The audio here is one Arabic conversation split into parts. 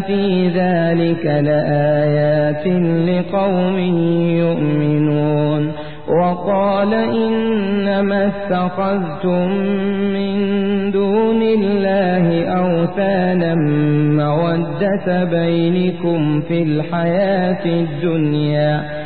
في ذلك لآيات لقوم يؤمنون وقال إنما اتخذتم من دون الله أوثانا مودة بينكم في الحياة الدنيا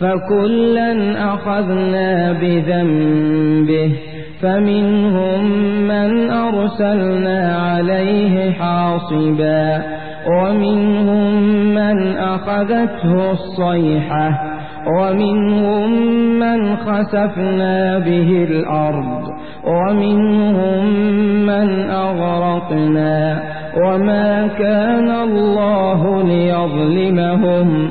فكلا أخذنا بذنبه فمنهم من أرسلنا عليه حاصبا ومنهم من أخذته الصيحة ومنهم من خسفنا به الأرض ومنهم من أغرقنا وما كان الله ليظلمهم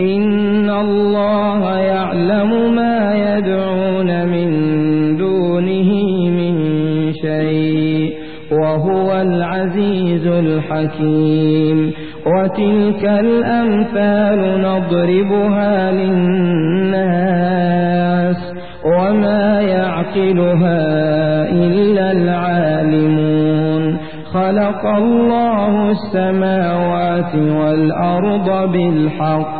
إن الله يعلم ما يدعون من دونه من شيء وهو العزيز الحكيم وتلك الأمثال نضربها للناس وما يعقلها إلا العالمون خلق الله السماوات والأرض بالحق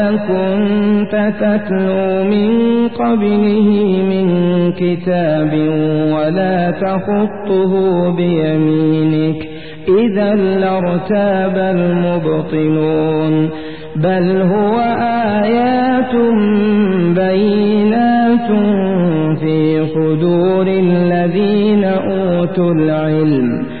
كنت تتلو من قبله من كتاب ولا تخطه بيمينك. إذا لارتاب المبطلون. بل هو آيات بينات في صدور الذين أوتوا العلم.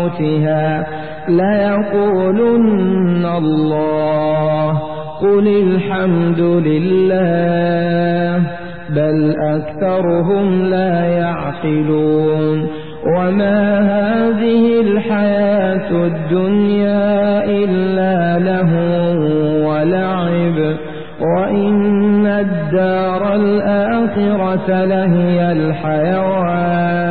موتها ليقولن الله قل الحمد لله بل أكثرهم لا يعقلون وما هذه الحياة الدنيا إلا له ولعب وإن الدار الآخرة لهي الحيوان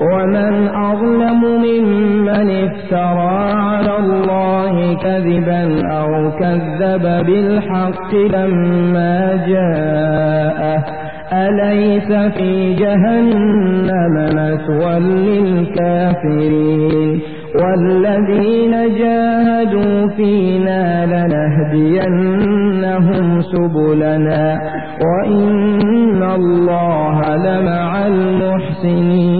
ومن أظلم ممن افترى على الله كذبا أو كذب بالحق لما جاءه أليس في جهنم مثوى للكافرين والذين جاهدوا فينا لنهدينهم سبلنا وإن الله لمع المحسنين